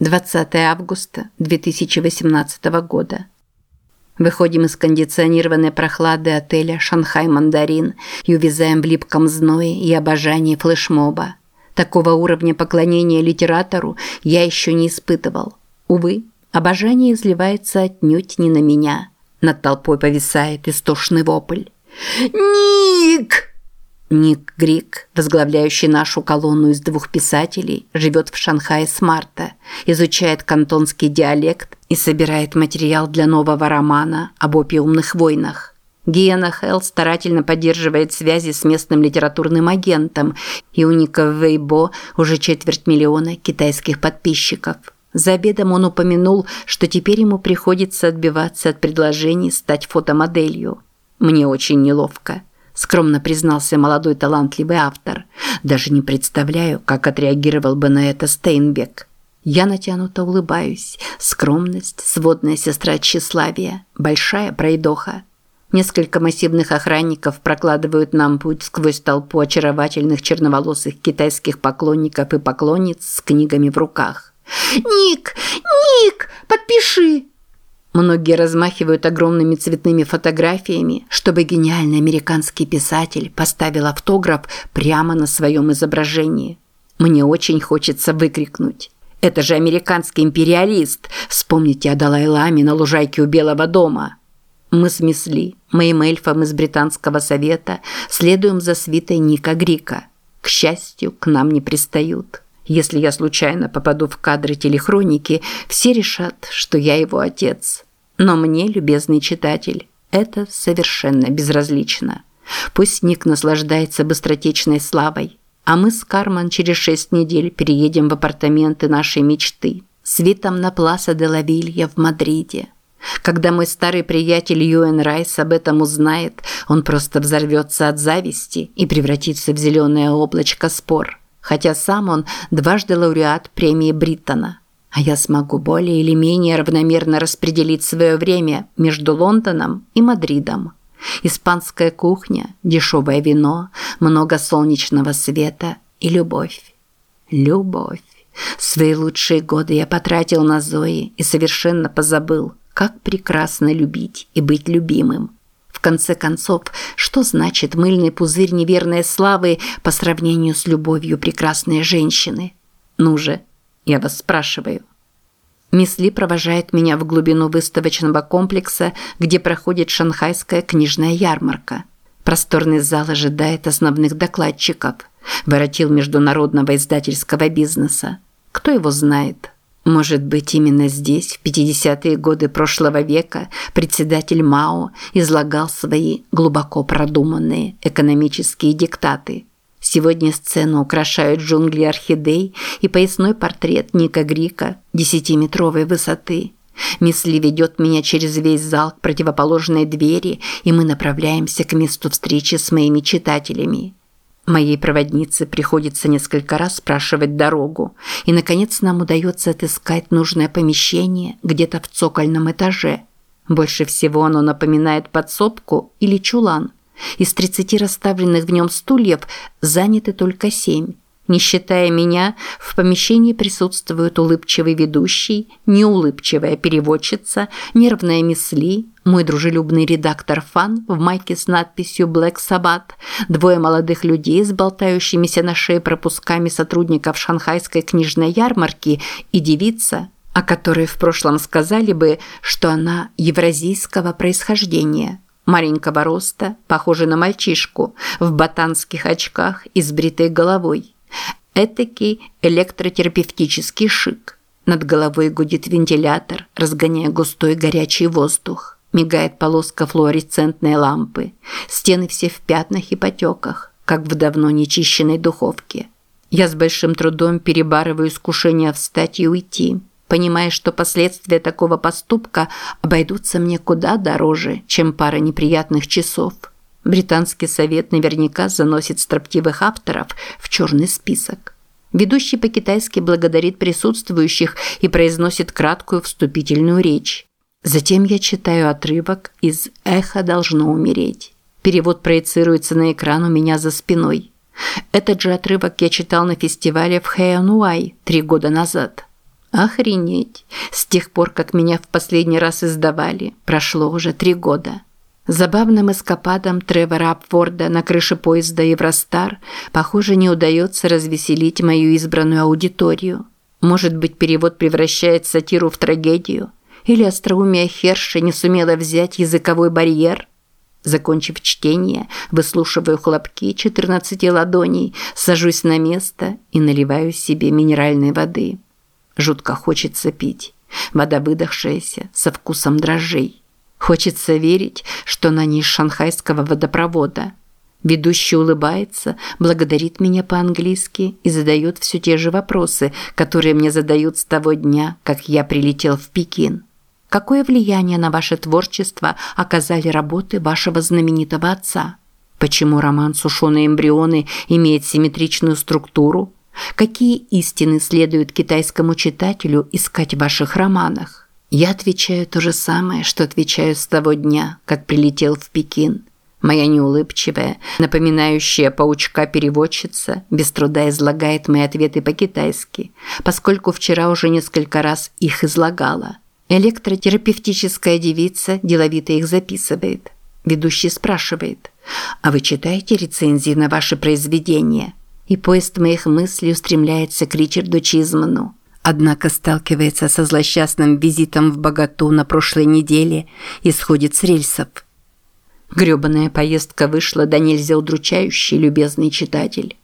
20 августа 2018 года. Выходим из кондиционированной прохлады отеля «Шанхай Мандарин» и увязаем в липком зное и обожании флешмоба. Такого уровня поклонения литератору я еще не испытывал. Увы, обожание изливается отнюдь не на меня. Над толпой повисает истошный вопль. «Ник!» Ник Грик, возглавляющий нашу колонну из двух писателей, живет в Шанхае с марта, изучает кантонский диалект и собирает материал для нового романа об опиумных войнах. Гиена Хелл старательно поддерживает связи с местным литературным агентом, и у Ника Вейбо уже четверть миллиона китайских подписчиков. За обедом он упомянул, что теперь ему приходится отбиваться от предложений стать фотомоделью. Мне очень неловко скромно признался молодой талантливый автор. Даже не представляю, как отреагировал бы на это Стейнбек. Я натянуто улыбаюсь. Скромность, сводная сестра тщеславия, большая пройдоха. Несколько массивных охранников прокладывают нам путь сквозь толпу очаровательных черноволосых китайских поклонников и поклонниц с книгами в руках. «Ник! Ник! Подпиши!» Многие размахивают огромными цветными фотографиями, чтобы гениальный американский писатель поставил автограф прямо на своем изображении. Мне очень хочется выкрикнуть. Это же американский империалист. Вспомните о Далай-ламе на лужайке у Белого дома. Мы с Мисли, моим эльфом из британского совета, следуем за свитой Ника Грика. К счастью, к нам не пристают. Если я случайно попаду в кадры телехроники, все решат, что я его отец. Но мне, любезный читатель, это совершенно безразлично. Пусть Ник наслаждается быстротечной славой, а мы с Карман через шесть недель переедем в апартаменты нашей мечты с видом на Пласа де ла Вилья в Мадриде. Когда мой старый приятель Юэн Райс об этом узнает, он просто взорвется от зависти и превратится в зеленое облачко спор. Хотя сам он дважды лауреат премии Бриттона – а я смогу более или менее равномерно распределить свое время между Лондоном и Мадридом. Испанская кухня, дешевое вино, много солнечного света и любовь. Любовь. Свои лучшие годы я потратил на Зои и совершенно позабыл, как прекрасно любить и быть любимым. Конце концов, что значит мыльный пузырь неверной славы по сравнению с любовью прекрасной женщины? Ну же, я вас спрашиваю. Мисс Ли провожает меня в глубину выставочного комплекса, где проходит шанхайская книжная ярмарка. Просторный зал ожидает основных докладчиков. Воротил международного издательского бизнеса. Кто его знает? Может быть, именно здесь, в 50-е годы прошлого века, председатель Мао излагал свои глубоко продуманные экономические диктаты – Сегодня сцену украшают джунгли орхидей и поясной портрет Ника Грика десятиметровой высоты. Мисс Ли ведет меня через весь зал к противоположной двери, и мы направляемся к месту встречи с моими читателями. Моей проводнице приходится несколько раз спрашивать дорогу, и, наконец, нам удается отыскать нужное помещение где-то в цокольном этаже. Больше всего оно напоминает подсобку или чулан – из 30 расставленных в нем стульев заняты только семь. Не считая меня, в помещении присутствуют улыбчивый ведущий, неулыбчивая переводчица, нервная мисли, мой дружелюбный редактор Фан в майке с надписью «Black Sabbath», двое молодых людей с болтающимися на шее пропусками сотрудников шанхайской книжной ярмарки и девица, о которой в прошлом сказали бы, что она евразийского происхождения – маленького роста, похожий на мальчишку, в ботанских очках и с бритой головой. Этакий электротерапевтический шик. Над головой гудит вентилятор, разгоняя густой горячий воздух. Мигает полоска флуоресцентной лампы. Стены все в пятнах и потеках, как в давно нечищенной духовке. Я с большим трудом перебарываю искушение встать и уйти понимая, что последствия такого поступка обойдутся мне куда дороже, чем пара неприятных часов. Британский совет наверняка заносит строптивых авторов в черный список. Ведущий по-китайски благодарит присутствующих и произносит краткую вступительную речь. Затем я читаю отрывок из «Эхо должно умереть». Перевод проецируется на экран у меня за спиной. Этот же отрывок я читал на фестивале в Хэйануай три года назад. Охренеть. С тех пор, как меня в последний раз издавали, прошло уже три года. Забавным эскападом Тревора Апворда на крыше поезда Евростар, похоже, не удается развеселить мою избранную аудиторию. Может быть, перевод превращает сатиру в трагедию? Или остроумие Херша не сумело взять языковой барьер? Закончив чтение, выслушиваю хлопки 14 ладоней, сажусь на место и наливаю себе минеральной воды. Жутко хочется пить. Вода выдохшаяся, со вкусом дрожжей. Хочется верить, что она не из шанхайского водопровода. Ведущий улыбается, благодарит меня по-английски и задает все те же вопросы, которые мне задают с того дня, как я прилетел в Пекин. Какое влияние на ваше творчество оказали работы вашего знаменитого отца? Почему роман «Сушеные эмбрионы» имеет симметричную структуру? Какие истины следует китайскому читателю искать в ваших романах? Я отвечаю то же самое, что отвечаю с того дня, как прилетел в Пекин. Моя неулыбчивая, напоминающая паучка-переводчица без труда излагает мои ответы по-китайски, поскольку вчера уже несколько раз их излагала. Электротерапевтическая девица деловито их записывает. Ведущий спрашивает, «А вы читаете рецензии на ваши произведения?» И поезд моих мыслей устремляется к Ричарду Чизману однако сталкивается со злосчастным визитом в Богату на прошлой неделе и сходит с рельсов. Грёбаная поездка вышла до нельзя удручающей, любезный читатель.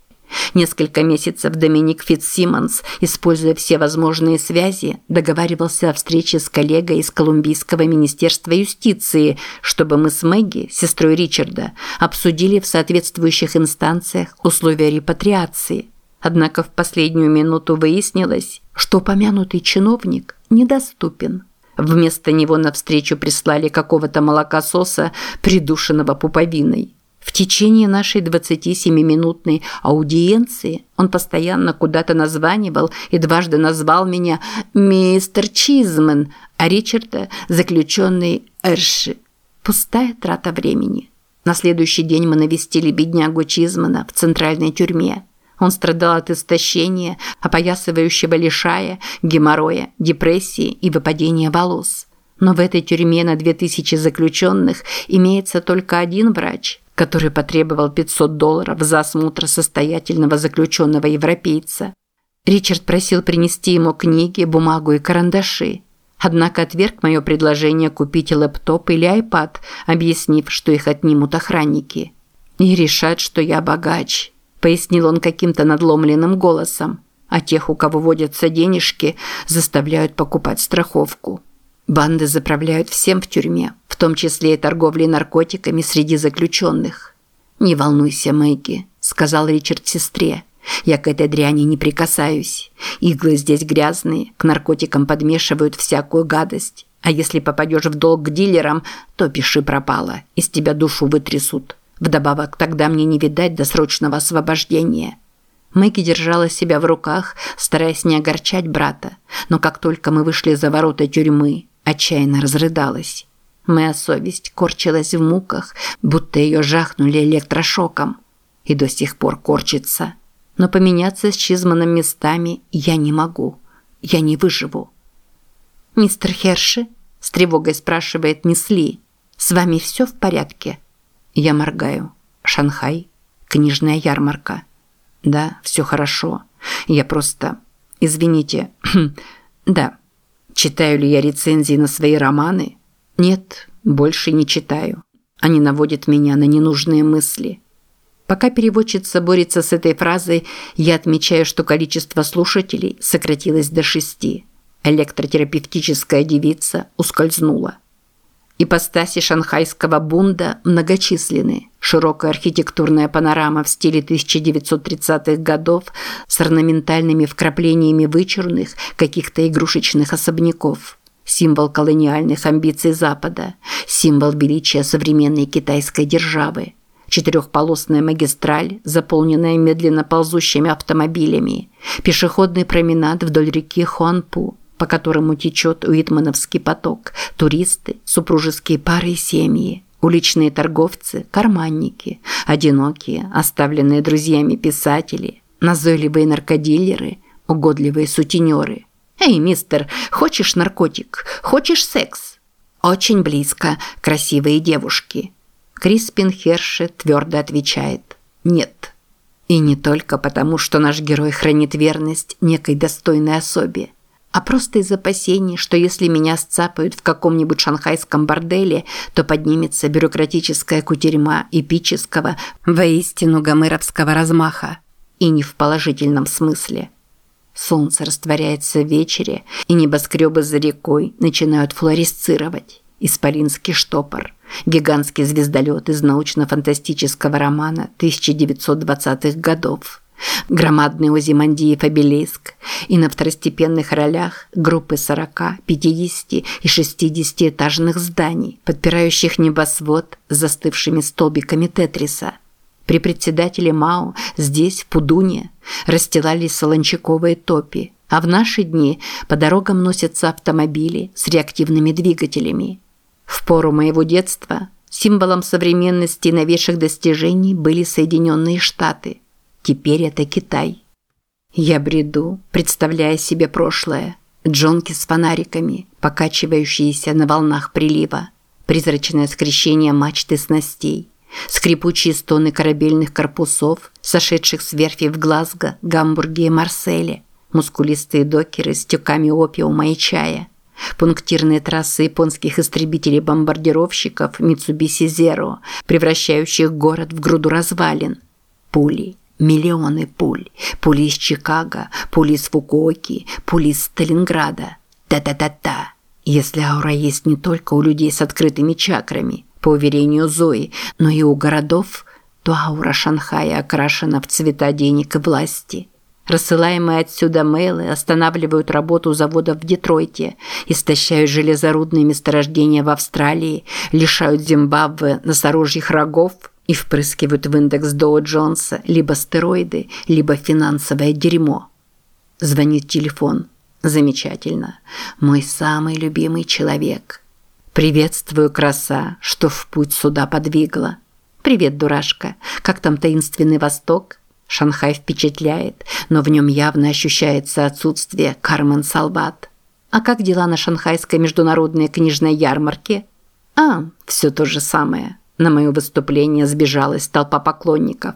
Несколько месяцев Доминик Фитцсимонс, используя все возможные связи, договаривался о встрече с коллегой из Колумбийского министерства юстиции, чтобы мы с Мэгги, сестрой Ричарда, обсудили в соответствующих инстанциях условия репатриации. Однако в последнюю минуту выяснилось, что помянутый чиновник недоступен. Вместо него навстречу прислали какого-то молокососа, придушенного пуповиной. В течение нашей 27-минутной аудиенции он постоянно куда-то названивал и дважды назвал меня «Мистер Чизмен», а Ричарда – заключенный Эрши. Пустая трата времени. На следующий день мы навестили беднягу Чизмана в центральной тюрьме. Он страдал от истощения, опоясывающего лишая, геморроя, депрессии и выпадения волос. Но в этой тюрьме на 2000 заключенных имеется только один врач, который потребовал 500 долларов за осмотр состоятельного заключенного европейца. Ричард просил принести ему книги, бумагу и карандаши. Однако отверг мое предложение купить лэптоп или айпад, объяснив, что их отнимут охранники. И решат, что я богач пояснил он каким-то надломленным голосом. А тех, у кого водятся денежки, заставляют покупать страховку. Банды заправляют всем в тюрьме, в том числе и торговлей наркотиками среди заключенных. «Не волнуйся, Мэгги», – сказал Ричард сестре. «Я к этой дряни не прикасаюсь. Иглы здесь грязные, к наркотикам подмешивают всякую гадость. А если попадешь в долг к дилерам, то пиши пропало, из тебя душу вытрясут. Вдобавок, тогда мне не видать досрочного освобождения. Мэгги держала себя в руках, стараясь не огорчать брата, но как только мы вышли за ворота тюрьмы, отчаянно разрыдалась. Моя совесть корчилась в муках, будто ее жахнули электрошоком. И до сих пор корчится. Но поменяться с Чизманом местами я не могу. Я не выживу. «Мистер Херши?» – с тревогой спрашивает мисс Ли. «С вами все в порядке?» Я моргаю. Шанхай. Книжная ярмарка. Да, все хорошо. Я просто... Извините. да. Читаю ли я рецензии на свои романы? Нет, больше не читаю. Они наводят меня на ненужные мысли. Пока переводчица борется с этой фразой, я отмечаю, что количество слушателей сократилось до шести. Электротерапевтическая девица ускользнула. Ипостаси шанхайского бунда многочисленны. Широкая архитектурная панорама в стиле 1930-х годов с орнаментальными вкраплениями вычурных, каких-то игрушечных особняков. Символ колониальных амбиций Запада, символ величия современной китайской державы. Четырехполосная магистраль, заполненная медленно ползущими автомобилями. Пешеходный променад вдоль реки Хуанпу – по которому течет Уитмановский поток, туристы, супружеские пары и семьи, уличные торговцы, карманники, одинокие, оставленные друзьями писатели, назойливые наркодилеры, угодливые сутенеры. «Эй, мистер, хочешь наркотик? Хочешь секс?» «Очень близко. Красивые девушки». Криспин Херши твердо отвечает «нет». И не только потому, что наш герой хранит верность некой достойной особе, а просто из опасений, что если меня сцапают в каком-нибудь шанхайском борделе, то поднимется бюрократическая кутерьма эпического, воистину гомеровского размаха. И не в положительном смысле. Солнце растворяется в вечере, и небоскребы за рекой начинают флуоресцировать. Исполинский штопор, гигантский звездолет из научно-фантастического романа 1920-х годов. Громадный Озимандиев обелиск и на второстепенных ролях группы 40, 50 и 60-этажных зданий, подпирающих небосвод с застывшими столбиками Тетриса. При председателе Мао здесь, в Пудуне, расстилались солончаковые топи, а в наши дни по дорогам носятся автомобили с реактивными двигателями. В пору моего детства символом современности и новейших достижений были Соединенные Штаты. Теперь это Китай. Я бреду, представляя себе прошлое. Джонки с фонариками, покачивающиеся на волнах прилива. Призрачное скрещение мачты снастей. Скрипучие стоны корабельных корпусов, сошедших с верфи в Глазго, Гамбурге и Марселе. Мускулистые докеры с тюками опиума и чая – Пунктирные трассы японских истребителей-бомбардировщиков Mitsubishi Zero, превращающих город в груду развалин. Пули. Миллионы пуль. Пули из Чикаго, пули из Фукуоки, пули из Сталинграда. Та-та-та-та. Если аура есть не только у людей с открытыми чакрами, по уверению Зои, но и у городов, то аура Шанхая окрашена в цвета денег и власти – Рассылаемые отсюда мейлы останавливают работу заводов в Детройте, истощают железорудные месторождения в Австралии, лишают Зимбабве носорожьих рогов и впрыскивают в индекс Доу Джонса либо стероиды, либо финансовое дерьмо. Звонит телефон. Замечательно. Мой самый любимый человек. Приветствую, краса, что в путь сюда подвигла. Привет, дурашка. Как там таинственный Восток? Шанхай впечатляет, но в нем явно ощущается отсутствие Кармен Салват. А как дела на шанхайской международной книжной ярмарке? А, все то же самое. На мое выступление сбежалась толпа поклонников.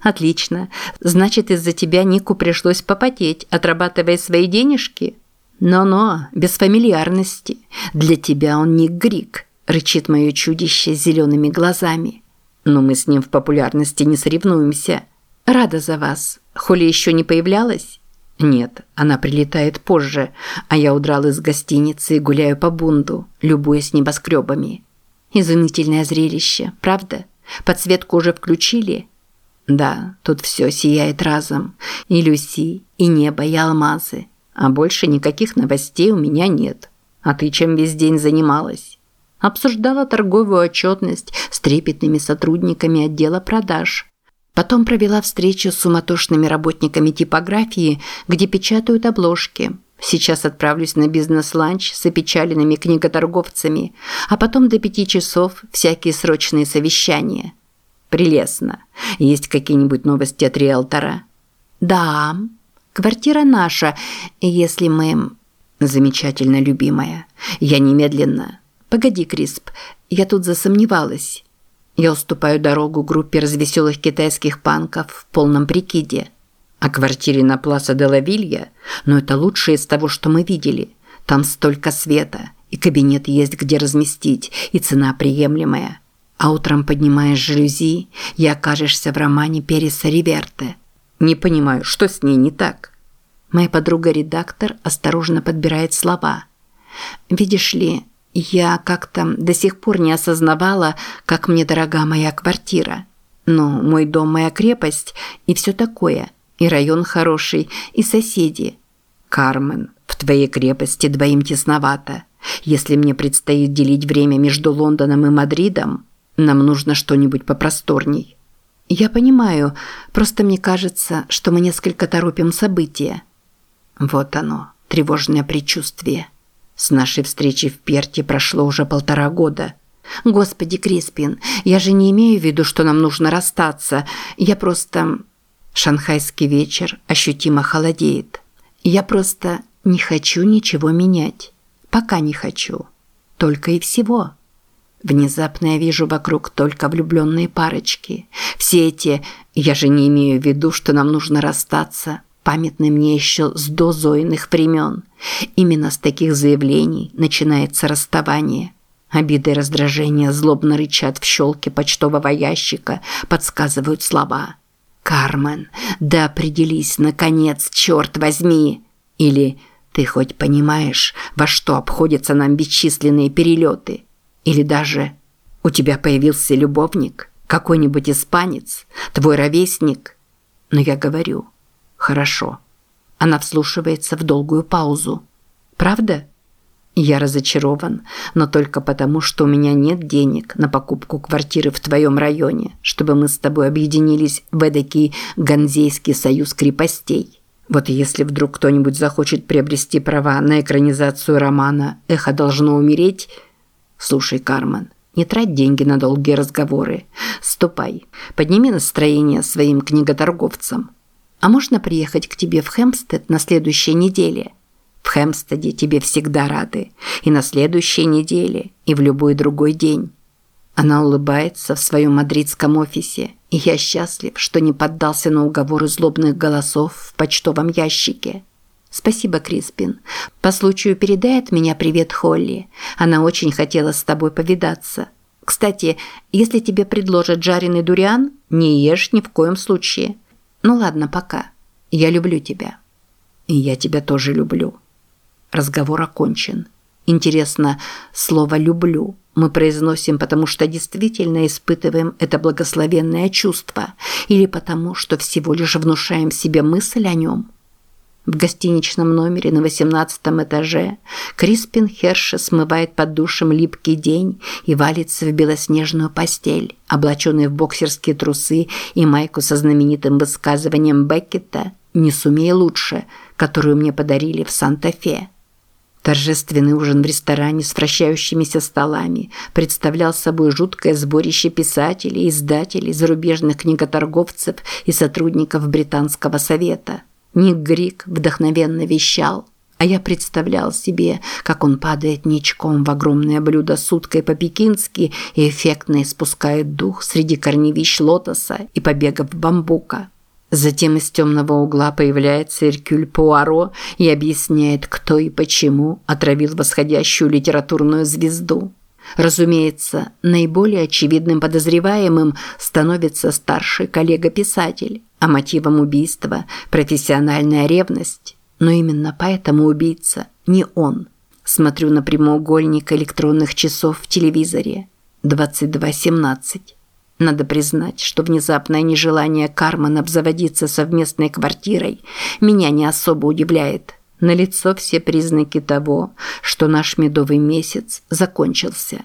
Отлично. Значит, из-за тебя Нику пришлось попотеть, отрабатывая свои денежки? Но-но, без фамильярности. Для тебя он Ник Грик, рычит мое чудище с зелеными глазами. Но мы с ним в популярности не соревнуемся. Рада за вас. Холли еще не появлялась? Нет, она прилетает позже, а я удрал из гостиницы и гуляю по бунду, любуясь небоскребами. Изумительное зрелище, правда? Подсветку уже включили? Да, тут все сияет разом. И Люси, и небо, и алмазы. А больше никаких новостей у меня нет. А ты чем весь день занималась? Обсуждала торговую отчетность с трепетными сотрудниками отдела продаж. Потом провела встречу с суматошными работниками типографии, где печатают обложки. Сейчас отправлюсь на бизнес-ланч с опечаленными книготорговцами, а потом до пяти часов всякие срочные совещания. Прелестно. Есть какие-нибудь новости от риэлтора? Да. Квартира наша, если мы... Замечательно, любимая. Я немедленно... Погоди, Крисп, я тут засомневалась. Я уступаю дорогу группе развеселых китайских панков в полном прикиде. О квартире на Пласа де ла Вилья, но это лучшее из того, что мы видели. Там столько света, и кабинет есть где разместить, и цена приемлемая. А утром поднимаешь жалюзи и окажешься в романе Переса Риверте. Не понимаю, что с ней не так? Моя подруга-редактор осторожно подбирает слова. Видишь ли, я как-то до сих пор не осознавала, как мне дорога моя квартира. Ну, мой дом – моя крепость и все такое. И район хороший, и соседи. Кармен, в твоей крепости двоим тесновато. Если мне предстоит делить время между Лондоном и Мадридом, нам нужно что-нибудь попросторней. Я понимаю, просто мне кажется, что мы несколько торопим события. Вот оно, тревожное предчувствие. С нашей встречи в Перте прошло уже полтора года. Господи, Криспин, я же не имею в виду, что нам нужно расстаться. Я просто... Шанхайский вечер ощутимо холодеет. Я просто Не хочу ничего менять. Пока не хочу. Только и всего. Внезапно я вижу вокруг только влюбленные парочки. Все эти... Я же не имею в виду, что нам нужно расстаться. Памятны мне еще с дозойных времен. Именно с таких заявлений начинается расставание. Обиды и раздражение злобно рычат в щелке почтового ящика, подсказывают слова. «Кармен, да определись, наконец, черт возьми!» Или «Ты хоть понимаешь, во что обходятся нам бесчисленные перелеты?» Или даже «У тебя появился любовник, какой-нибудь испанец, твой ровесник?» Но я говорю «Хорошо». Она вслушивается в долгую паузу. «Правда?» Я разочарован, но только потому, что у меня нет денег на покупку квартиры в твоем районе, чтобы мы с тобой объединились в эдакий Ганзейский союз крепостей. Вот если вдруг кто-нибудь захочет приобрести права на экранизацию романа «Эхо должно умереть», слушай, Кармен, не трать деньги на долгие разговоры. Ступай, подними настроение своим книготорговцам. А можно приехать к тебе в Хэмпстед на следующей неделе – в Хэмстеде тебе всегда рады. И на следующей неделе, и в любой другой день. Она улыбается в своем мадридском офисе, и я счастлив, что не поддался на уговоры злобных голосов в почтовом ящике. Спасибо, Криспин. По случаю передай от меня привет Холли. Она очень хотела с тобой повидаться. Кстати, если тебе предложат жареный дуриан, не ешь ни в коем случае. Ну ладно, пока. Я люблю тебя. И я тебя тоже люблю. Разговор окончен. Интересно, слово «люблю» мы произносим, потому что действительно испытываем это благословенное чувство или потому, что всего лишь внушаем себе мысль о нем? В гостиничном номере на 18 этаже Криспин Херше смывает под душем липкий день и валится в белоснежную постель, облаченный в боксерские трусы и майку со знаменитым высказыванием Беккета «Не сумей лучше», которую мне подарили в Санта-Фе. Торжественный ужин в ресторане с вращающимися столами представлял собой жуткое сборище писателей, издателей, зарубежных книготорговцев и сотрудников Британского совета. Ник Грик вдохновенно вещал, а я представлял себе, как он падает ничком в огромное блюдо с уткой по-пекински и эффектно испускает дух среди корневищ лотоса и побегов бамбука. Затем из темного угла появляется Эркюль Пуаро и объясняет, кто и почему отравил восходящую литературную звезду. Разумеется, наиболее очевидным подозреваемым становится старший коллега-писатель, а мотивом убийства – профессиональная ревность. Но именно поэтому убийца не он. Смотрю на прямоугольник электронных часов в телевизоре. 22.17. Надо признать, что внезапное нежелание Кармен обзаводиться совместной квартирой меня не особо удивляет. Налицо все признаки того, что наш медовый месяц закончился.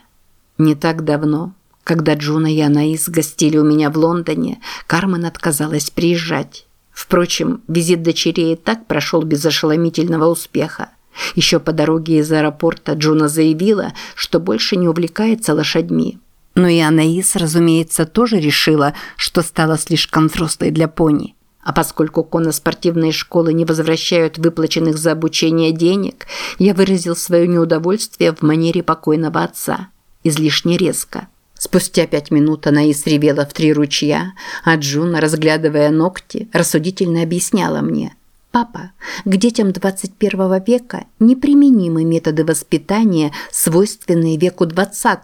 Не так давно, когда Джуна и Анаис гостили у меня в Лондоне, Кармен отказалась приезжать. Впрочем, визит дочерей так прошел без ошеломительного успеха. Еще по дороге из аэропорта Джуна заявила, что больше не увлекается лошадьми. Но и Анаис, разумеется, тоже решила, что стала слишком взрослой для пони. А поскольку конно-спортивные школы не возвращают выплаченных за обучение денег, я выразил свое неудовольствие в манере покойного отца. Излишне резко. Спустя пять минут Анаис ревела в три ручья, а Джуна, разглядывая ногти, рассудительно объясняла мне. «Папа, к детям 21 века неприменимы методы воспитания, свойственные веку 20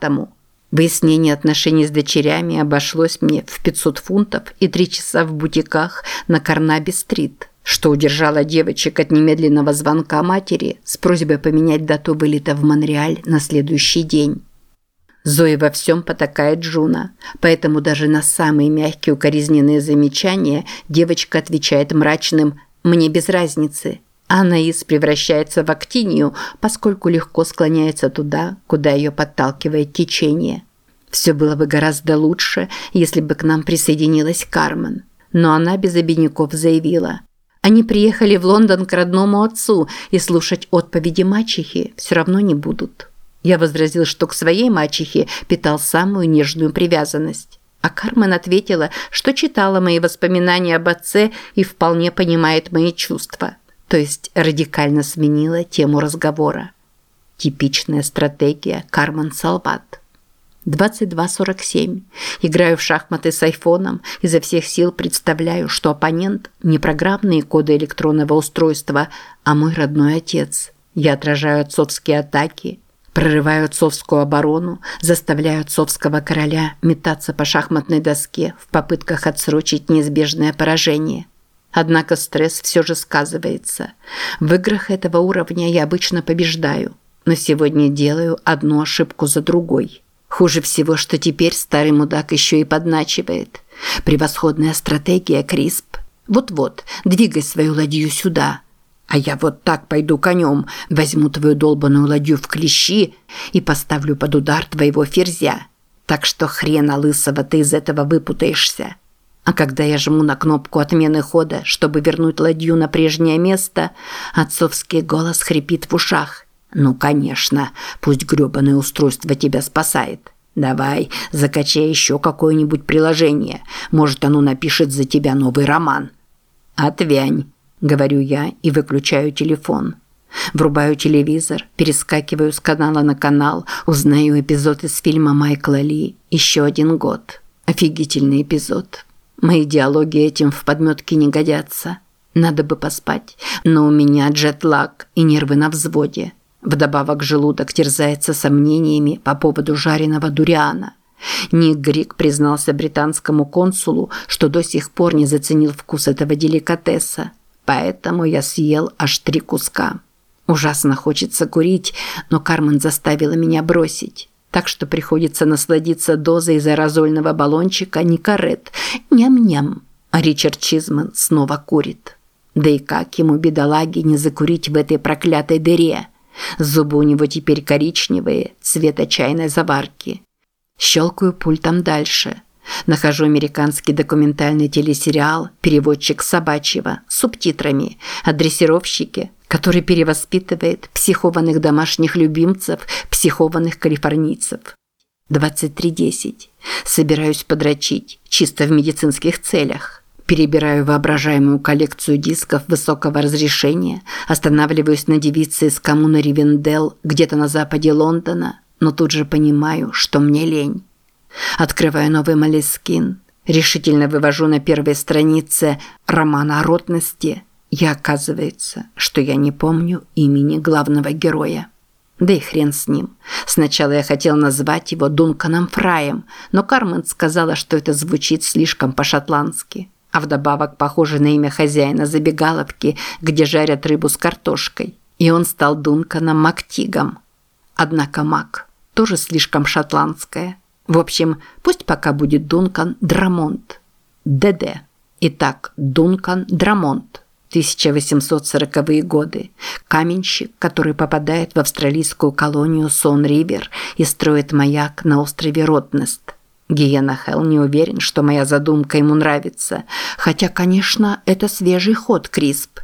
Выяснение отношений с дочерями обошлось мне в 500 фунтов и три часа в бутиках на Карнаби-стрит, что удержало девочек от немедленного звонка матери с просьбой поменять дату вылета в Монреаль на следующий день. Зои во всем потакает Джуна, поэтому даже на самые мягкие укоризненные замечания девочка отвечает мрачным «мне без разницы», Анаис превращается в актинию, поскольку легко склоняется туда, куда ее подталкивает течение. Все было бы гораздо лучше, если бы к нам присоединилась Кармен. Но она без обиняков заявила. Они приехали в Лондон к родному отцу, и слушать отповеди мачехи все равно не будут. Я возразил, что к своей мачехе питал самую нежную привязанность. А Кармен ответила, что читала мои воспоминания об отце и вполне понимает мои чувства – то есть радикально сменила тему разговора. Типичная стратегия Кармен Салват. 22.47. Играю в шахматы с айфоном, изо всех сил представляю, что оппонент не программные коды электронного устройства, а мой родной отец. Я отражаю отцовские атаки, прорываю отцовскую оборону, заставляю отцовского короля метаться по шахматной доске в попытках отсрочить неизбежное поражение. Однако стресс все же сказывается. В играх этого уровня я обычно побеждаю, но сегодня делаю одну ошибку за другой. Хуже всего, что теперь старый мудак еще и подначивает. Превосходная стратегия, Крисп. Вот-вот, двигай свою ладью сюда. А я вот так пойду конем, возьму твою долбаную ладью в клещи и поставлю под удар твоего ферзя. Так что хрена лысого ты из этого выпутаешься. А когда я жму на кнопку отмены хода, чтобы вернуть ладью на прежнее место, отцовский голос хрипит в ушах. Ну, конечно, пусть грёбаное устройство тебя спасает. Давай, закачай еще какое-нибудь приложение. Может, оно напишет за тебя новый роман. Отвянь, говорю я и выключаю телефон. Врубаю телевизор, перескакиваю с канала на канал, узнаю эпизод из фильма Майкла Ли «Еще один год». Офигительный эпизод. Мои диалоги этим в подметке не годятся. Надо бы поспать, но у меня джетлаг и нервы на взводе. Вдобавок желудок терзается сомнениями по поводу жареного дуриана. Ник Грик признался британскому консулу, что до сих пор не заценил вкус этого деликатеса. Поэтому я съел аж три куска. Ужасно хочется курить, но Кармен заставила меня бросить. Так что приходится насладиться дозой из аэрозольного баллончика Никарет. Ням-ням. А Ричард Чизман снова курит. Да и как ему, бедолаге, не закурить в этой проклятой дыре? Зубы у него теперь коричневые, цвета чайной заварки. Щелкаю пультом дальше. Нахожу американский документальный телесериал «Переводчик собачьего» с субтитрами о дрессировщике, который перевоспитывает психованных домашних любимцев, психованных калифорнийцев. 23.10. Собираюсь подрочить, чисто в медицинских целях. Перебираю воображаемую коллекцию дисков высокого разрешения, останавливаюсь на девице из коммуны Ривенделл где-то на западе Лондона, но тут же понимаю, что мне лень. Открываю новый Малискин, решительно вывожу на первой странице романа о ротности, и оказывается, что я не помню имени главного героя. Да и хрен с ним. Сначала я хотел назвать его Дунканом Фраем, но Кармен сказала, что это звучит слишком по-шотландски а вдобавок похоже на имя хозяина забегаловки, где жарят рыбу с картошкой. И он стал Дунканом Мактигом. Однако Мак тоже слишком шотландское. В общем, пусть пока будет Дункан Драмонт. ДД. Итак, Дункан Драмонт. 1840-е годы. Каменщик, который попадает в австралийскую колонию Сон-Ривер и строит маяк на острове Ротнест. Гиена Хелл не уверен, что моя задумка ему нравится, хотя, конечно, это свежий ход, Крисп.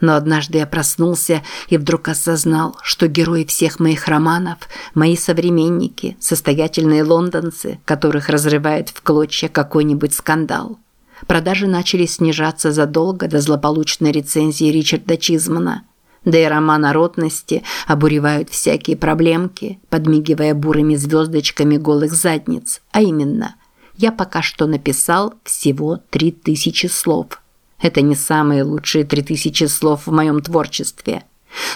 Но однажды я проснулся и вдруг осознал, что герои всех моих романов – мои современники, состоятельные лондонцы, которых разрывает в клочья какой-нибудь скандал. Продажи начали снижаться задолго до злополучной рецензии Ричарда Чизмана – да и роман о ротности обуревают всякие проблемки, подмигивая бурыми звездочками голых задниц. А именно, я пока что написал всего три тысячи слов. Это не самые лучшие три тысячи слов в моем творчестве.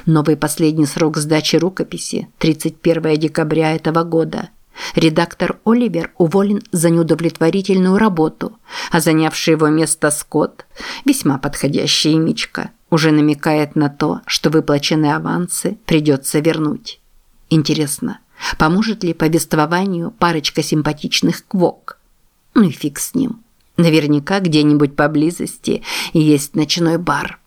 Новый последний срок сдачи рукописи – 31 декабря этого года. Редактор Оливер уволен за неудовлетворительную работу, а занявший его место Скотт – весьма подходящая имечка – уже намекает на то, что выплаченные авансы придется вернуть. Интересно, поможет ли повествованию парочка симпатичных квок? Ну и фиг с ним. Наверняка где-нибудь поблизости есть ночной бар.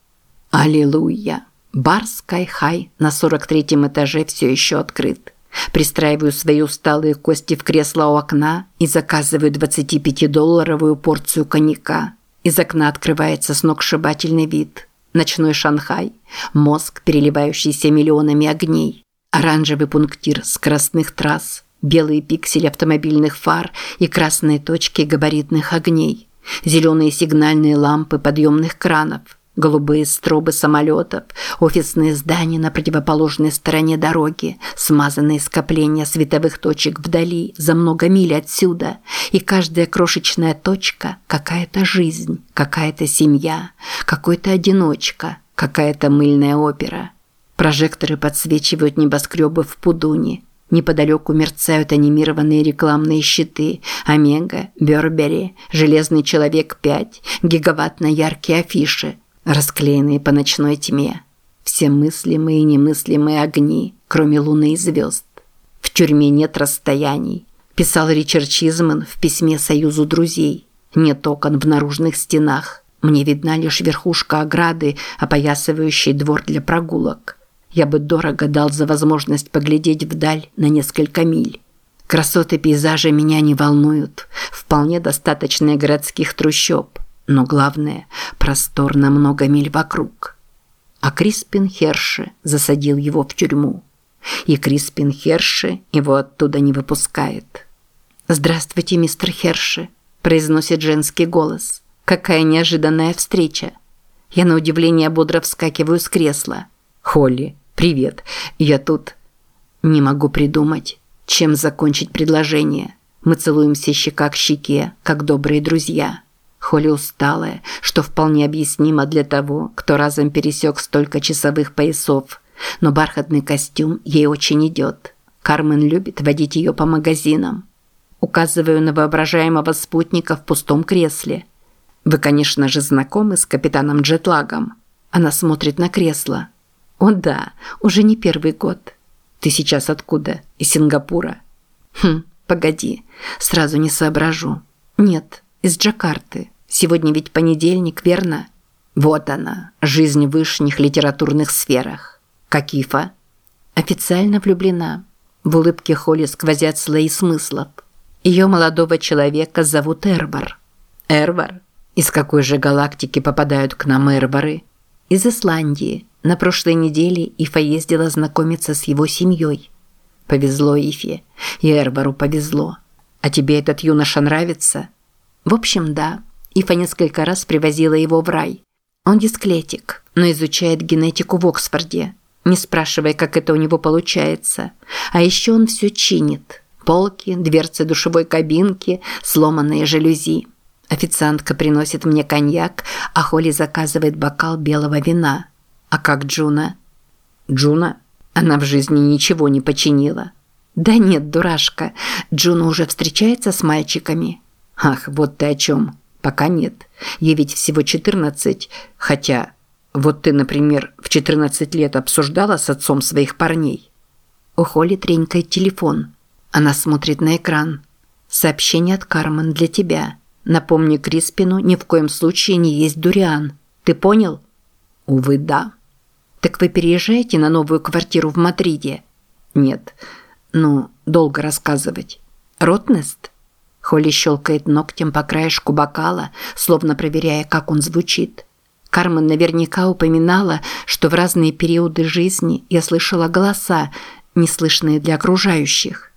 Аллилуйя! Бар Sky High на 43-м этаже все еще открыт. Пристраиваю свои усталые кости в кресло у окна и заказываю 25-долларовую порцию коньяка. Из окна открывается сногсшибательный вид – Ночной Шанхай, мозг, переливающийся миллионами огней, оранжевый пунктир скоростных трасс, белые пиксели автомобильных фар и красные точки габаритных огней, зеленые сигнальные лампы подъемных кранов, голубые стробы самолетов, офисные здания на противоположной стороне дороги, смазанные скопления световых точек вдали, за много миль отсюда, и каждая крошечная точка – какая-то жизнь, какая-то семья, какой-то одиночка, какая-то мыльная опера. Прожекторы подсвечивают небоскребы в Пудуне. Неподалеку мерцают анимированные рекламные щиты «Омега», «Бёрбери», «Железный человек-5», гигаваттно яркие афиши, расклеенные по ночной тьме. Все мыслимые и немыслимые огни, кроме луны и звезд. В тюрьме нет расстояний, писал Ричард Чизман в письме Союзу друзей. Нет окон в наружных стенах. Мне видна лишь верхушка ограды, опоясывающей двор для прогулок. Я бы дорого дал за возможность поглядеть вдаль на несколько миль. Красоты пейзажа меня не волнуют. Вполне достаточно городских трущоб но главное – простор на много миль вокруг. А Криспин Херши засадил его в тюрьму. И Криспин Херши его оттуда не выпускает. «Здравствуйте, мистер Херши», – произносит женский голос. «Какая неожиданная встреча!» Я на удивление бодро вскакиваю с кресла. «Холли, привет, я тут...» Не могу придумать, чем закончить предложение. Мы целуемся щека к щеке, как добрые друзья. Холли усталая, что вполне объяснимо для того, кто разом пересек столько часовых поясов. Но бархатный костюм ей очень идет. Кармен любит водить ее по магазинам. Указываю на воображаемого спутника в пустом кресле. Вы, конечно же, знакомы с капитаном Джетлагом. Она смотрит на кресло. О да, уже не первый год. Ты сейчас откуда? Из Сингапура? Хм, погоди, сразу не соображу. Нет, из Джакарты. Сегодня ведь понедельник, верно? Вот она, жизнь в вышних литературных сферах. Какифа? Официально влюблена. В улыбке Холли сквозят слои смыслов. Ее молодого человека зовут Эрвар. Эрвар? Из какой же галактики попадают к нам Эрвары? Из Исландии. На прошлой неделе Ифа ездила знакомиться с его семьей. Повезло Ифе. И Эрвару повезло. А тебе этот юноша нравится? В общем, да. Ифа несколько раз привозила его в рай. Он дисклетик, но изучает генетику в Оксфорде. Не спрашивай, как это у него получается. А еще он все чинит. Полки, дверцы душевой кабинки, сломанные жалюзи. Официантка приносит мне коньяк, а Холли заказывает бокал белого вина. А как Джуна? Джуна? Она в жизни ничего не починила. Да нет, дурашка. Джуна уже встречается с мальчиками. Ах, вот ты о чем. Пока нет. Ей ведь всего 14, хотя... Вот ты, например, в 14 лет обсуждала с отцом своих парней. У Холли тренькает телефон. Она смотрит на экран. Сообщение от Кармен для тебя. Напомни Криспину, ни в коем случае не есть дуриан. Ты понял? Увы, да. Так вы переезжаете на новую квартиру в Мадриде? Нет. Ну, долго рассказывать. Ротнест? Холли щелкает ногтем по краешку бокала, словно проверяя, как он звучит. Кармен наверняка упоминала, что в разные периоды жизни я слышала голоса, неслышные для окружающих.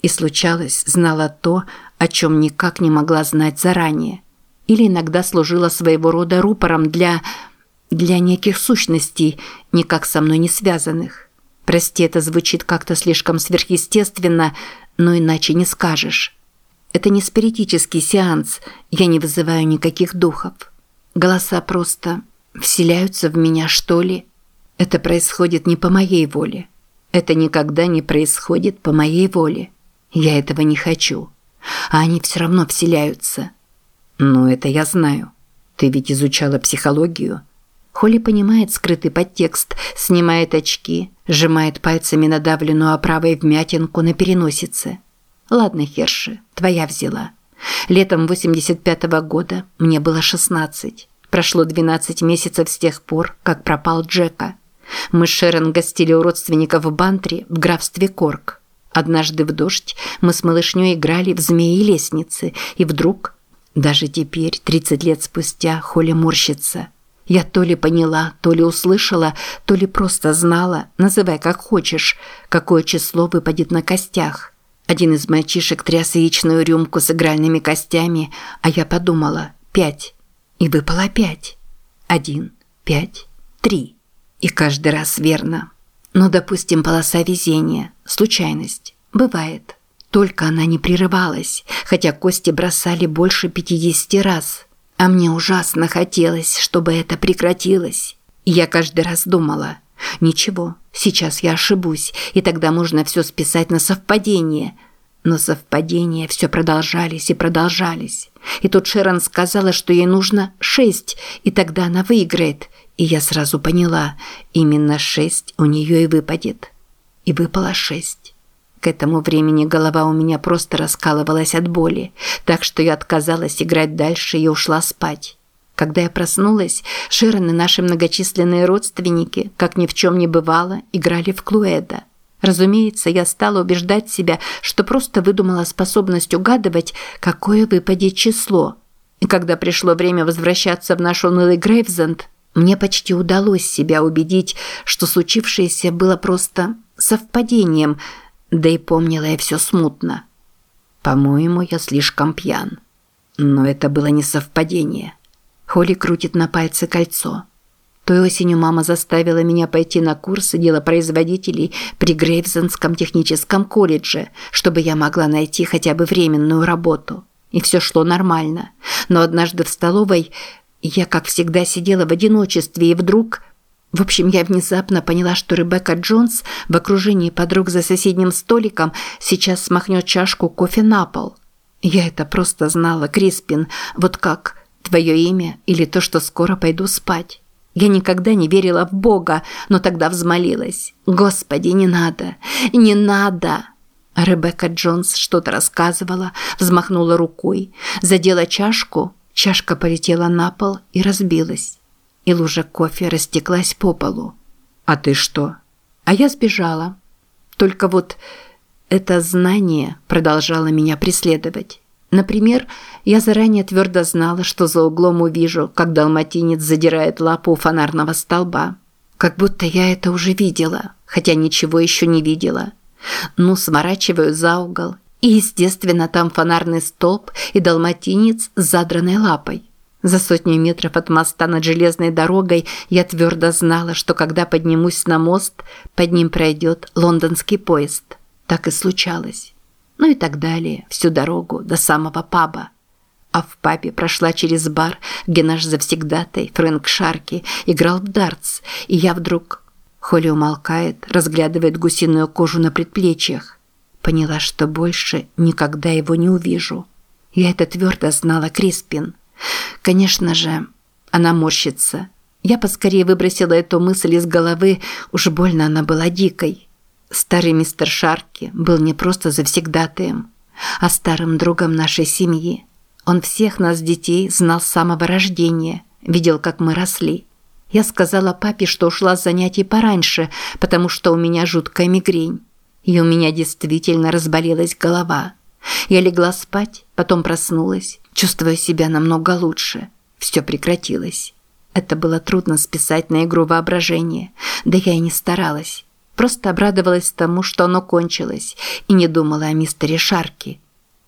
И случалось, знала то, о чем никак не могла знать заранее. Или иногда служила своего рода рупором для... для неких сущностей, никак со мной не связанных. Прости, это звучит как-то слишком сверхъестественно, но иначе не скажешь. Это не спиритический сеанс, я не вызываю никаких духов. Голоса просто вселяются в меня, что ли? Это происходит не по моей воле. Это никогда не происходит по моей воле. Я этого не хочу. А они все равно вселяются. Ну, это я знаю. Ты ведь изучала психологию. Холли понимает скрытый подтекст, снимает очки, сжимает пальцами надавленную оправой вмятинку на переносице. Ладно, Херши, твоя взяла. Летом 85 -го года мне было 16. Прошло 12 месяцев с тех пор, как пропал Джека. Мы с Шерон гостили у родственников в Бантри в графстве Корк. Однажды в дождь мы с малышней играли в змеи лестницы, и вдруг, даже теперь, 30 лет спустя, Холли морщится. Я то ли поняла, то ли услышала, то ли просто знала, называй как хочешь, какое число выпадет на костях. Один из мальчишек тряс яичную рюмку с игральными костями, а я подумала «пять». И выпало пять. Один, пять, три. И каждый раз верно. Но, допустим, полоса везения, случайность. Бывает. Только она не прерывалась, хотя кости бросали больше 50 раз. А мне ужасно хотелось, чтобы это прекратилось. И я каждый раз думала, ничего, сейчас я ошибусь, и тогда можно все списать на совпадение. Но совпадения все продолжались и продолжались. И тут Шерон сказала, что ей нужно шесть, и тогда она выиграет. И я сразу поняла, именно шесть у нее и выпадет. И выпало шесть. К этому времени голова у меня просто раскалывалась от боли, так что я отказалась играть дальше и ушла спать. Когда я проснулась, Шерон и наши многочисленные родственники, как ни в чем не бывало, играли в Клуэда. Разумеется, я стала убеждать себя, что просто выдумала способность угадывать, какое выпадет число. И когда пришло время возвращаться в наш унылый Грейвзенд, мне почти удалось себя убедить, что случившееся было просто совпадением – да и помнила я все смутно. По-моему, я слишком пьян. Но это было не совпадение. Холли крутит на пальце кольцо. Той осенью мама заставила меня пойти на курсы делопроизводителей при Грейвзенском техническом колледже, чтобы я могла найти хотя бы временную работу. И все шло нормально. Но однажды в столовой я, как всегда, сидела в одиночестве, и вдруг в общем, я внезапно поняла, что Ребекка Джонс в окружении подруг за соседним столиком сейчас смахнет чашку кофе на пол. Я это просто знала, Криспин, вот как твое имя или то, что скоро пойду спать. Я никогда не верила в Бога, но тогда взмолилась. «Господи, не надо! Не надо!» Ребекка Джонс что-то рассказывала, взмахнула рукой, задела чашку, чашка полетела на пол и разбилась и лужа кофе растеклась по полу. «А ты что?» «А я сбежала. Только вот это знание продолжало меня преследовать. Например, я заранее твердо знала, что за углом увижу, как далматинец задирает лапу у фонарного столба. Как будто я это уже видела, хотя ничего еще не видела. Ну, сворачиваю за угол, и, естественно, там фонарный столб и далматинец с задранной лапой. За сотню метров от моста над железной дорогой я твердо знала, что когда поднимусь на мост, под ним пройдет лондонский поезд. Так и случалось. Ну и так далее, всю дорогу до самого паба. А в пабе прошла через бар, где наш завсегдатай, Фрэнк Шарки, играл в дартс, и я вдруг... Холли умолкает, разглядывает гусиную кожу на предплечьях. Поняла, что больше никогда его не увижу. Я это твердо знала, Криспин. Конечно же, она морщится. Я поскорее выбросила эту мысль из головы, уж больно она была дикой. Старый мистер Шарки был не просто завсегдатаем, а старым другом нашей семьи. Он всех нас, детей, знал с самого рождения, видел, как мы росли. Я сказала папе, что ушла с занятий пораньше, потому что у меня жуткая мигрень. И у меня действительно разболелась голова. Я легла спать, потом проснулась, чувствуя себя намного лучше. Все прекратилось. Это было трудно списать на игру воображения, да я и не старалась. Просто обрадовалась тому, что оно кончилось, и не думала о мистере Шарки.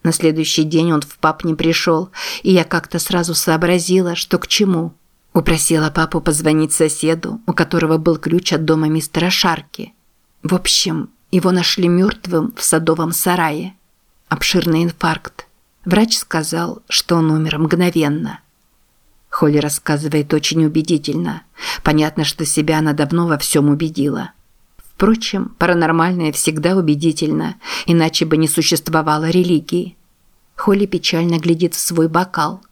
На следующий день он в пап не пришел, и я как-то сразу сообразила, что к чему. Упросила папу позвонить соседу, у которого был ключ от дома мистера Шарки. В общем, его нашли мертвым в садовом сарае. Обширный инфаркт. Врач сказал, что он умер мгновенно. Холли рассказывает очень убедительно. Понятно, что себя она давно во всем убедила. Впрочем, паранормальное всегда убедительно, иначе бы не существовало религии. Холли печально глядит в свой бокал.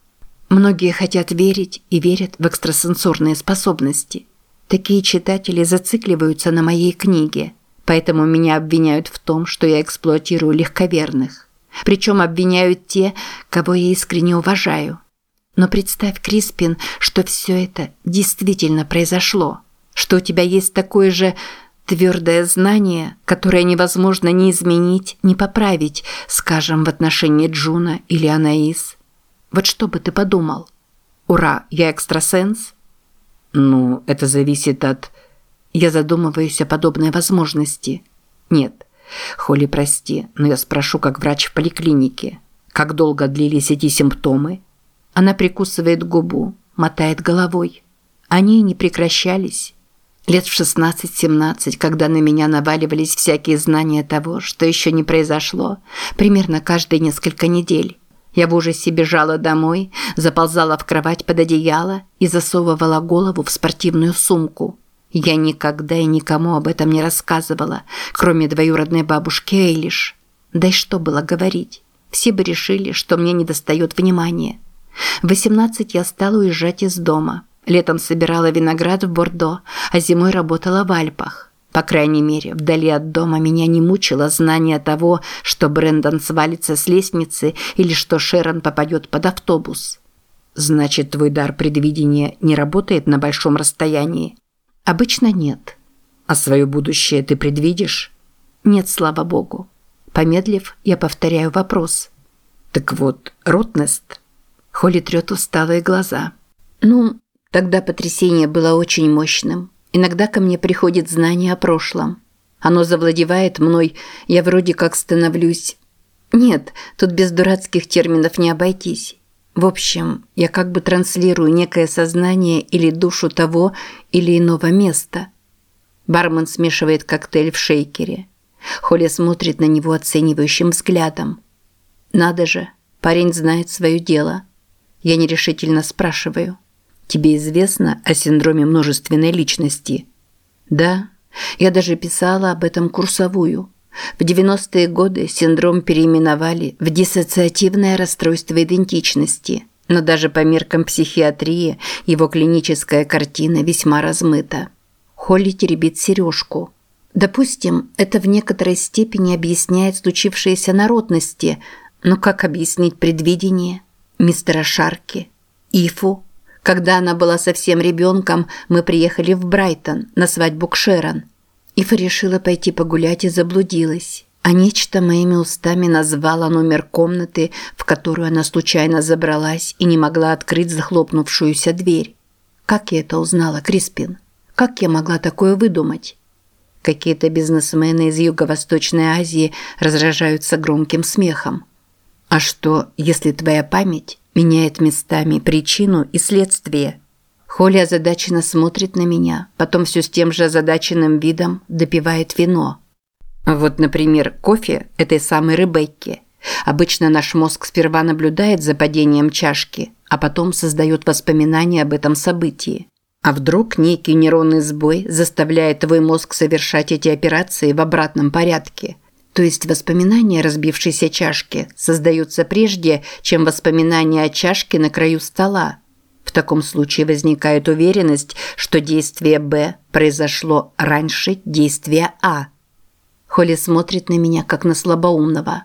Многие хотят верить и верят в экстрасенсорные способности. Такие читатели зацикливаются на моей книге, поэтому меня обвиняют в том, что я эксплуатирую легковерных. Причем обвиняют те, кого я искренне уважаю. Но представь, Криспин, что все это действительно произошло. Что у тебя есть такое же твердое знание, которое невозможно ни изменить, ни поправить, скажем, в отношении Джуна или Анаис. Вот что бы ты подумал? Ура, я экстрасенс? Ну, это зависит от... Я задумываюсь о подобной возможности. Нет, Холли, прости, но я спрошу как врач в поликлинике. Как долго длились эти симптомы? Она прикусывает губу, мотает головой. Они не прекращались. Лет в 16-17, когда на меня наваливались всякие знания того, что еще не произошло, примерно каждые несколько недель. Я в ужасе бежала домой, заползала в кровать под одеяло и засовывала голову в спортивную сумку. Я никогда и никому об этом не рассказывала, кроме двоюродной бабушки Эйлиш. Да и что было говорить? Все бы решили, что мне недостает внимания. В 18 я стала уезжать из дома. Летом собирала виноград в Бордо, а зимой работала в Альпах. По крайней мере, вдали от дома меня не мучило знание того, что Брэндон свалится с лестницы или что Шерон попадет под автобус. Значит, твой дар предвидения не работает на большом расстоянии? Обычно нет. А свое будущее ты предвидишь? Нет, слава богу. Помедлив, я повторяю вопрос. Так вот, Ротнест. Холли трет усталые глаза. Ну, тогда потрясение было очень мощным. Иногда ко мне приходит знание о прошлом. Оно завладевает мной, я вроде как становлюсь... Нет, тут без дурацких терминов не обойтись. В общем, я как бы транслирую некое сознание или душу того или иного места. Бармен смешивает коктейль в шейкере. Холли смотрит на него оценивающим взглядом. «Надо же, парень знает свое дело». Я нерешительно спрашиваю. Тебе известно о синдроме множественной личности? Да. Я даже писала об этом курсовую. В 90-е годы синдром переименовали в диссоциативное расстройство идентичности. Но даже по меркам психиатрии его клиническая картина весьма размыта. Холли теребит сережку. Допустим, это в некоторой степени объясняет случившееся народности, но как объяснить предвидение? Мистера Шарки? Ифу? Когда она была совсем ребенком, мы приехали в Брайтон на свадьбу к Шерон. Ифа решила пойти погулять и заблудилась. А нечто моими устами назвала номер комнаты, в которую она случайно забралась и не могла открыть захлопнувшуюся дверь. Как я это узнала, Криспин? Как я могла такое выдумать? Какие-то бизнесмены из Юго-Восточной Азии разражаются громким смехом. А что, если твоя память меняет местами причину и следствие. Холли озадаченно смотрит на меня, потом все с тем же озадаченным видом допивает вино. Вот, например, кофе этой самой Ребекки. Обычно наш мозг сперва наблюдает за падением чашки, а потом создает воспоминания об этом событии. А вдруг некий нейронный сбой заставляет твой мозг совершать эти операции в обратном порядке – то есть воспоминания разбившейся чашке создаются прежде, чем воспоминания о чашке на краю стола. В таком случае возникает уверенность, что действие «Б» произошло раньше действия «А». Холли смотрит на меня, как на слабоумного.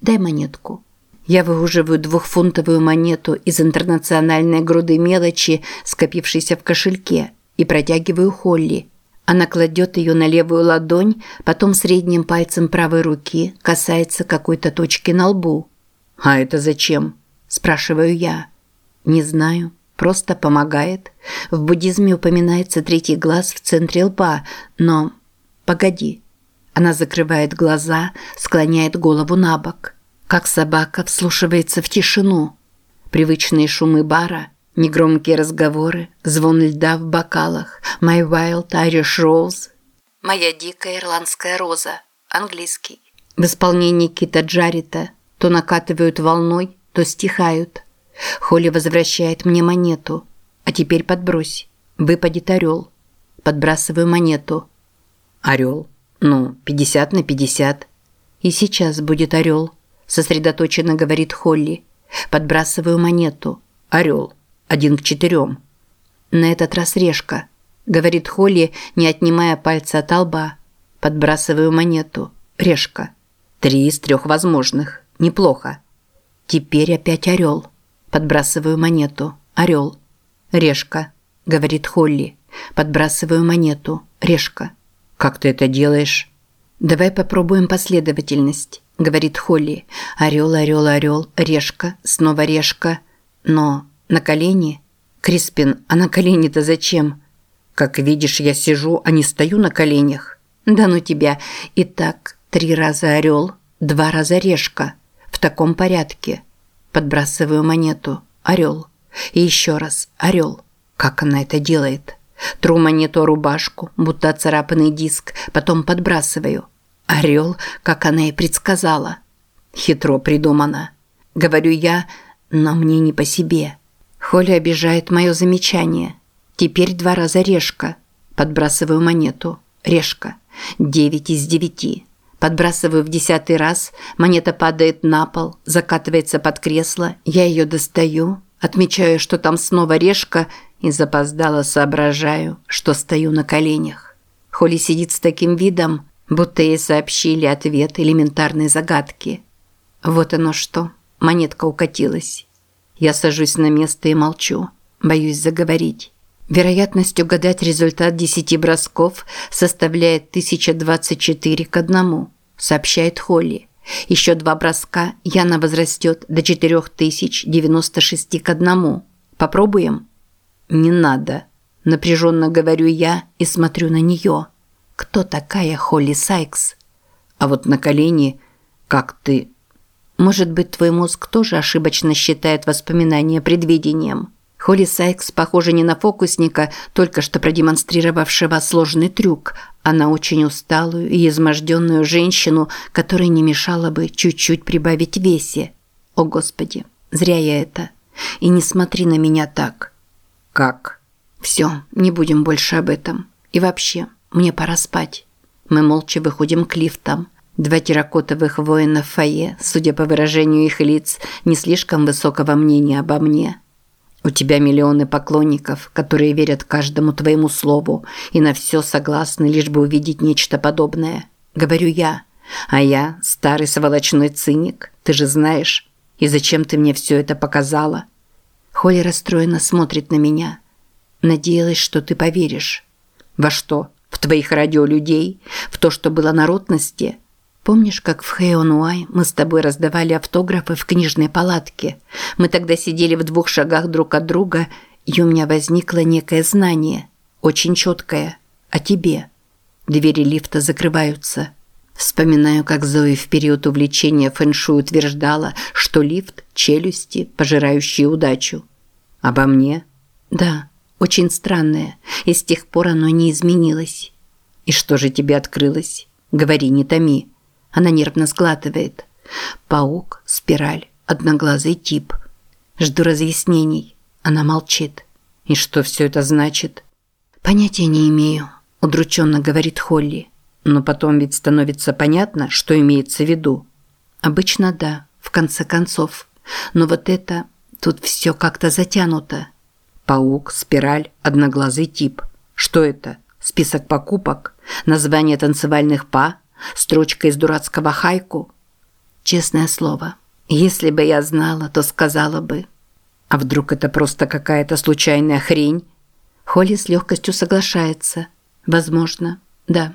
«Дай монетку». Я выуживаю двухфунтовую монету из интернациональной груды мелочи, скопившейся в кошельке, и протягиваю Холли – она кладет ее на левую ладонь, потом средним пальцем правой руки касается какой-то точки на лбу. «А это зачем?» – спрашиваю я. «Не знаю. Просто помогает. В буддизме упоминается третий глаз в центре лба, но... Погоди». Она закрывает глаза, склоняет голову на бок. Как собака вслушивается в тишину. Привычные шумы бара – Негромкие разговоры, звон льда в бокалах, My Wild Irish Rose. Моя дикая ирландская роза. Английский. В исполнении Кита Джарита то накатывают волной, то стихают. Холли возвращает мне монету. А теперь подбрось. Выпадет орел. Подбрасываю монету. Орел. Ну, 50 на 50. И сейчас будет орел. Сосредоточенно говорит Холли. Подбрасываю монету. Орел. Один к четырем. На этот раз решка, говорит Холли, не отнимая пальца от лба. Подбрасываю монету. Решка. Три из трех возможных. Неплохо. Теперь опять орел. Подбрасываю монету. Орел. Решка, говорит Холли. Подбрасываю монету. Решка. Как ты это делаешь? Давай попробуем последовательность, говорит Холли. Орел, орел, орел, решка, снова решка. Но на колени? Криспин, а на колени-то зачем? Как видишь, я сижу, а не стою на коленях. Да ну тебя. Итак, три раза орел, два раза решка. В таком порядке. Подбрасываю монету. Орел. И еще раз. Орел. Как она это делает? Тру монету рубашку, будто царапанный диск, потом подбрасываю. Орел, как она и предсказала. Хитро придумано. Говорю я, но мне не по себе. Холли обижает мое замечание. Теперь два раза решка. Подбрасываю монету. Решка. Девять из девяти. Подбрасываю в десятый раз, монета падает на пол, закатывается под кресло, я ее достаю, отмечаю, что там снова решка и запоздало соображаю, что стою на коленях. Холли сидит с таким видом, будто ей сообщили ответ элементарной загадки. Вот оно что, монетка укатилась. Я сажусь на место и молчу, боюсь заговорить. Вероятность угадать результат 10 бросков составляет 1024 к одному, сообщает Холли. Еще два броска Яна возрастет до 4096 к одному. Попробуем? Не надо. Напряженно говорю я и смотрю на нее. Кто такая Холли Сайкс? А вот на колени, как ты... Может быть, твой мозг тоже ошибочно считает воспоминания предвидением? Холли Сайкс похожа не на фокусника, только что продемонстрировавшего сложный трюк, а на очень усталую и изможденную женщину, которой не мешало бы чуть-чуть прибавить весе. О, Господи, зря я это. И не смотри на меня так. Как? Все, не будем больше об этом. И вообще, мне пора спать. Мы молча выходим к лифтам. Два терракотовых воина в фойе, судя по выражению их лиц, не слишком высокого мнения обо мне – у тебя миллионы поклонников, которые верят каждому твоему слову и на все согласны, лишь бы увидеть нечто подобное. Говорю я. А я старый сволочной циник, ты же знаешь. И зачем ты мне все это показала? Холли расстроенно смотрит на меня. Надеялась, что ты поверишь. Во что? В твоих радиолюдей? В то, что было народности? Помнишь, как в Хэонуай мы с тобой раздавали автографы в книжной палатке? Мы тогда сидели в двух шагах друг от друга, и у меня возникло некое знание, очень четкое, о тебе. Двери лифта закрываются. Вспоминаю, как Зои в период увлечения фэншуй утверждала, что лифт – челюсти, пожирающие удачу. Обо мне? Да, очень странное, и с тех пор оно не изменилось. И что же тебе открылось? Говори, не томи. Она нервно сглатывает. Паук, спираль, одноглазый тип. Жду разъяснений. Она молчит. И что все это значит? Понятия не имею, удрученно говорит Холли. Но потом ведь становится понятно, что имеется в виду. Обычно да, в конце концов. Но вот это... Тут все как-то затянуто. Паук, спираль, одноглазый тип. Что это? Список покупок? Название танцевальных па? Строчка из дурацкого хайку. Честное слово, если бы я знала, то сказала бы. А вдруг это просто какая-то случайная хрень? Холли с легкостью соглашается. Возможно. Да.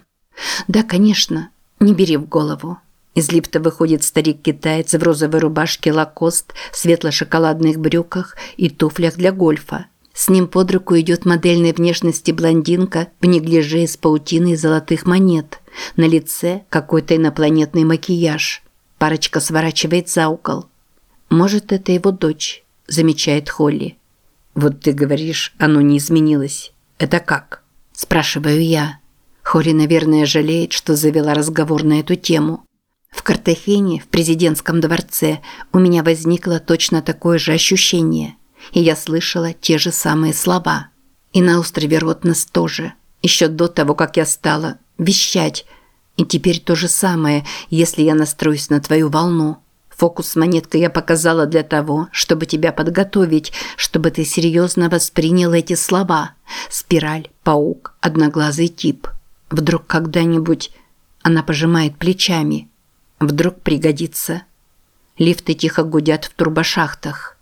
Да, конечно. Не бери в голову. Из лифта выходит старик-китаец в розовой рубашке лакост, светло-шоколадных брюках и туфлях для гольфа. С ним под руку идет модельной внешности блондинка в неглиже из паутины и золотых монет. На лице какой-то инопланетный макияж. Парочка сворачивает за угол. «Может, это его дочь», – замечает Холли. «Вот ты говоришь, оно не изменилось. Это как?» – спрашиваю я. Холли, наверное, жалеет, что завела разговор на эту тему. В Картахене, в президентском дворце, у меня возникло точно такое же ощущение – и я слышала те же самые слова. И на острове Ротнес тоже, еще до того, как я стала вещать. И теперь то же самое, если я настроюсь на твою волну. Фокус монеткой я показала для того, чтобы тебя подготовить, чтобы ты серьезно воспринял эти слова. Спираль, паук, одноглазый тип. Вдруг когда-нибудь она пожимает плечами. Вдруг пригодится. Лифты тихо гудят в турбошахтах.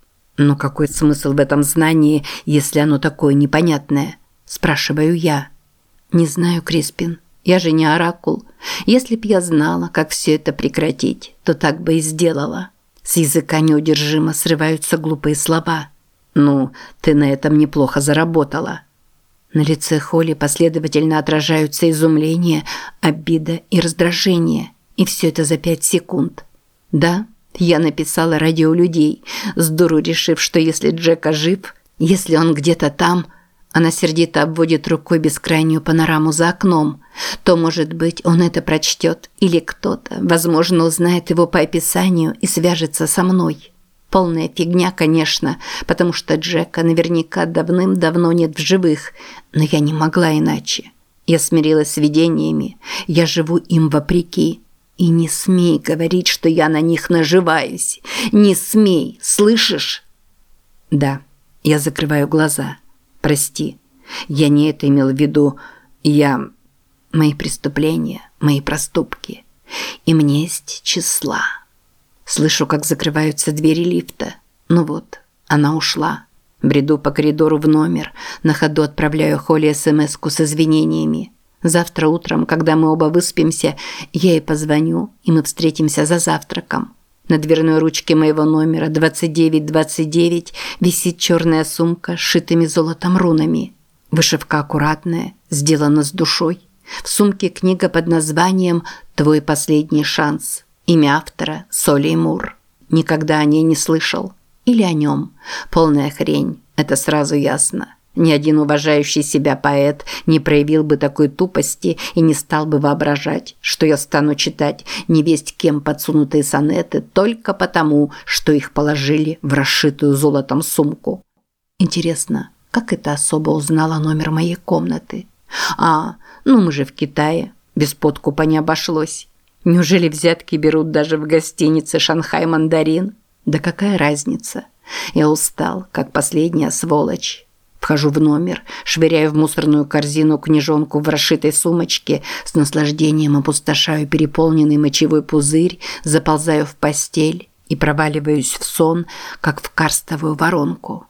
«Но какой смысл в этом знании, если оно такое непонятное?» – спрашиваю я. «Не знаю, Криспин. Я же не оракул. Если б я знала, как все это прекратить, то так бы и сделала». С языка неудержимо срываются глупые слова. «Ну, ты на этом неплохо заработала». На лице Холли последовательно отражаются изумление, обида и раздражение. И все это за пять секунд. «Да, я написала радио людей, с дуру решив, что если Джека жив, если он где-то там, Она сердито обводит рукой бескрайнюю панораму за окном. То, может быть, он это прочтет, или кто-то, возможно, узнает его по описанию и свяжется со мной. Полная фигня, конечно, потому что Джека наверняка давным-давно нет в живых, но я не могла иначе. Я смирилась с видениями, я живу им вопреки. И не смей говорить, что я на них наживаюсь. Не смей, слышишь? Да, я закрываю глаза. Прости, я не это имел в виду. Я... Мои преступления, мои проступки. И мне есть числа. Слышу, как закрываются двери лифта. Ну вот, она ушла. Бреду по коридору в номер, на ходу отправляю Холли смс с извинениями. Завтра утром, когда мы оба выспимся, я ей позвоню, и мы встретимся за завтраком. На дверной ручке моего номера 2929 висит черная сумка с шитыми золотом рунами. Вышивка аккуратная, сделана с душой. В сумке книга под названием «Твой последний шанс». Имя автора – Соли Мур. Никогда о ней не слышал. Или о нем. Полная хрень, это сразу ясно. Ни один уважающий себя поэт не проявил бы такой тупости и не стал бы воображать, что я стану читать невесть кем подсунутые сонеты только потому, что их положили в расшитую золотом сумку. Интересно, как эта особа узнала номер моей комнаты? А, ну мы же в Китае, без подкупа не обошлось. Неужели взятки берут даже в гостинице «Шанхай Мандарин»? Да какая разница? Я устал, как последняя сволочь. Вхожу в номер, швыряю в мусорную корзину книжонку в расшитой сумочке, с наслаждением опустошаю переполненный мочевой пузырь, заползаю в постель и проваливаюсь в сон, как в карстовую воронку.